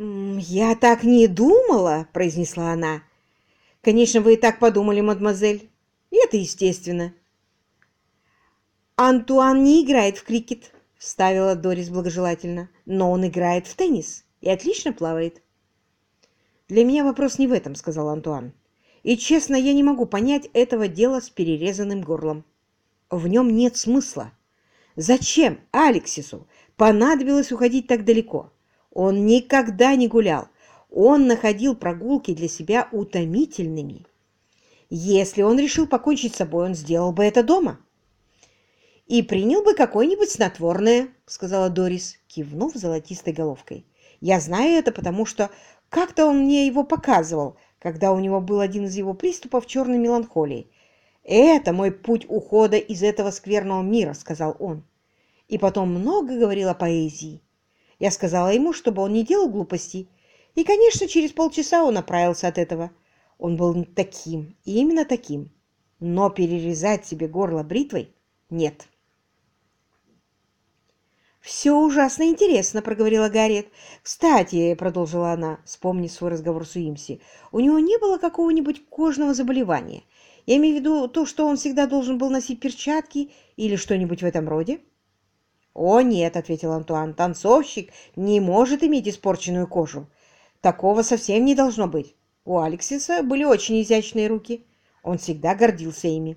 «Я так не думала», — произнесла она. «Конечно, вы и так подумали, мадемуазель. И это естественно». «Антуан не играет в крикет», — вставила Дорис благожелательно. «Но он играет в теннис и отлично плавает». «Для меня вопрос не в этом», — сказал Антуан. «И, честно, я не могу понять этого дела с перерезанным горлом. В нем нет смысла. Зачем Алексису понадобилось уходить так далеко?» Он никогда не гулял. Он находил прогулки для себя утомительными. Если он решил покончить с собой, он сделал бы это дома. «И принял бы какое-нибудь снотворное», — сказала Дорис, кивнув золотистой головкой. «Я знаю это, потому что как-то он мне его показывал, когда у него был один из его приступов черной меланхолии. «Это мой путь ухода из этого скверного мира», — сказал он. И потом много говорил о поэзии. Я сказала ему, чтобы он не делал глупостей. И, конечно, через полчаса он оправился от этого. Он был таким, и именно таким. Но перерезать себе горло бритвой нет. «Все ужасно интересно», — проговорила Гарриет. «Кстати», — продолжила она, вспомнив свой разговор с Уимси, «у него не было какого-нибудь кожного заболевания. Я имею в виду то, что он всегда должен был носить перчатки или что-нибудь в этом роде?» «О, нет», — ответил Антуан, — «танцовщик не может иметь испорченную кожу. Такого совсем не должно быть. У Алексиса были очень изящные руки. Он всегда гордился ими».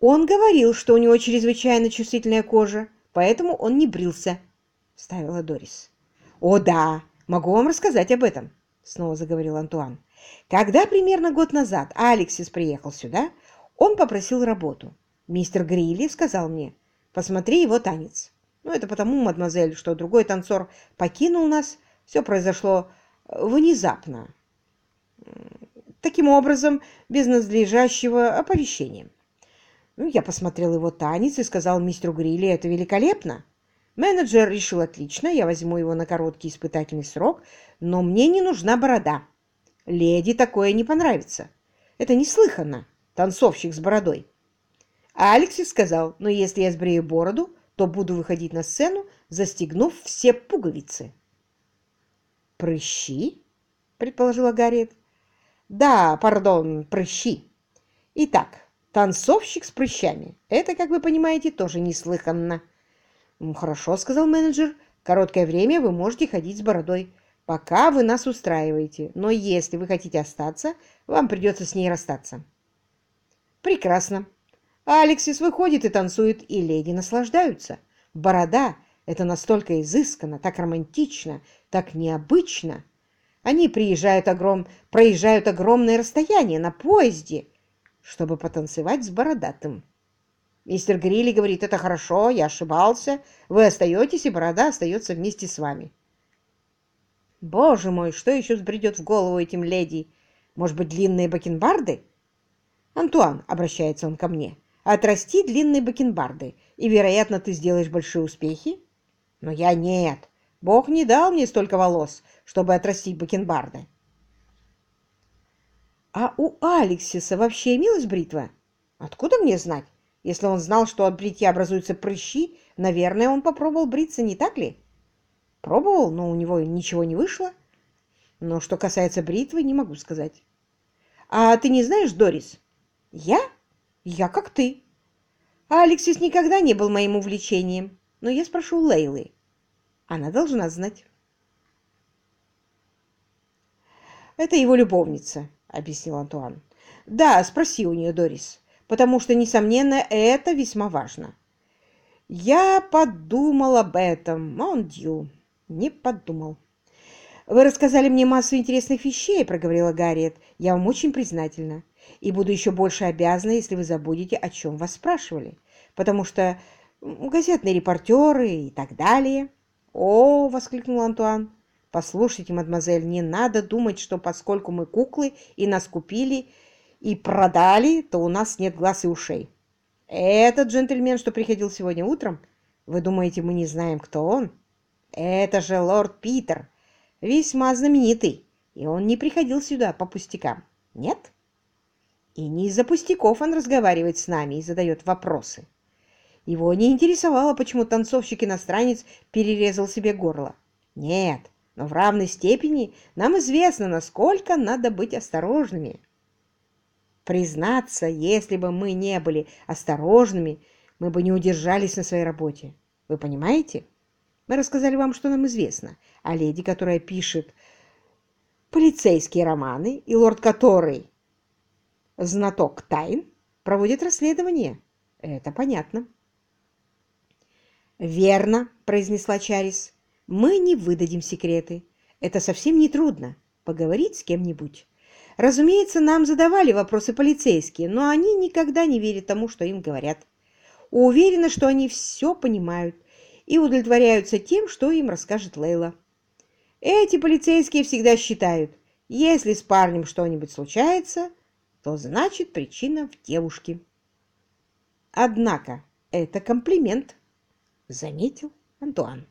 «Он говорил, что у него чрезвычайно чувствительная кожа, поэтому он не брился», — вставила Дорис. «О, да, могу вам рассказать об этом», — снова заговорил Антуан. «Когда примерно год назад Алексис приехал сюда, он попросил работу. Мистер Грилли сказал мне, Посмотри его танец. Ну, это потому, мадемуазель, что другой танцор покинул нас. Все произошло э, внезапно. Таким образом, без надлежащего оповещения. Ну, я посмотрел его танец и сказал мистеру Грилли, это великолепно. Менеджер решил отлично, я возьму его на короткий испытательный срок, но мне не нужна борода. Леди такое не понравится. Это неслыханно, танцовщик с бородой. А Алексис сказал, ну если я сбрею бороду, то буду выходить на сцену, застегнув все пуговицы. «Прыщи?» — предположила Гарриет. «Да, пардон, прыщи. Итак, танцовщик с прыщами. Это, как вы понимаете, тоже неслыханно». «Ну, «Хорошо», — сказал менеджер. «Короткое время вы можете ходить с бородой, пока вы нас устраиваете. Но если вы хотите остаться, вам придется с ней расстаться». «Прекрасно. Алексис выходит и танцует, и леди наслаждаются. Борода — это настолько изысканно, так романтично, так необычно. Они приезжают огром... проезжают огромное расстояние на поезде, чтобы потанцевать с бородатым. Мистер Грилли говорит, это хорошо, я ошибался. Вы остаетесь, и борода остается вместе с вами. Боже мой, что еще сбредет в голову этим леди? Может быть, длинные бакенбарды? Антуан, обращается он ко мне, — отрасти длинные бакенбарды, и, вероятно, ты сделаешь большие успехи. Но я нет. Бог не дал мне столько волос, чтобы отрастить бакенбарды. А у Алексиса вообще имелась бритва? Откуда мне знать? Если он знал, что от бритья образуются прыщи, наверное, он попробовал бриться, не так ли? Пробовал, но у него ничего не вышло. Но что касается бритвы, не могу сказать. А ты не знаешь, Дорис? Я? Я как ты. А Алексис никогда не был моим увлечением. Но я спрошу Лейлы. Она должна знать. Это его любовница, объяснил Антуан. Да, спроси у нее, Дорис, потому что, несомненно, это весьма важно. Я подумал об этом, Мондью, не подумал. «Вы рассказали мне массу интересных вещей», — проговорила Гарриет. «Я вам очень признательна и буду еще больше обязана, если вы забудете, о чем вас спрашивали, потому что газетные репортеры и так далее». «О!» — воскликнул Антуан. «Послушайте, мадемуазель, не надо думать, что поскольку мы куклы и нас купили и продали, то у нас нет глаз и ушей. Этот джентльмен, что приходил сегодня утром, вы думаете, мы не знаем, кто он? Это же лорд Питер, весьма знаменитый, и он не приходил сюда по пустякам. Нет?» И не из-за пустяков он разговаривает с нами и задает вопросы. Его не интересовало, почему танцовщик-иностранец перерезал себе горло. Нет, но в равной степени нам известно, насколько надо быть осторожными. Признаться, если бы мы не были осторожными, мы бы не удержались на своей работе. Вы понимаете? Мы рассказали вам, что нам известно, о леди, которая пишет полицейские романы, и лорд который знаток тайн, проводит расследование. Это понятно. «Верно», — произнесла Чарис. «Мы не выдадим секреты. Это совсем не трудно. Поговорить с кем-нибудь. Разумеется, нам задавали вопросы полицейские, но они никогда не верят тому, что им говорят. Уверены, что они все понимают и удовлетворяются тем, что им расскажет Лейла. Эти полицейские всегда считают, если с парнем что-нибудь случается, то значит причина в девушке. Однако это комплимент, заметил Антуан.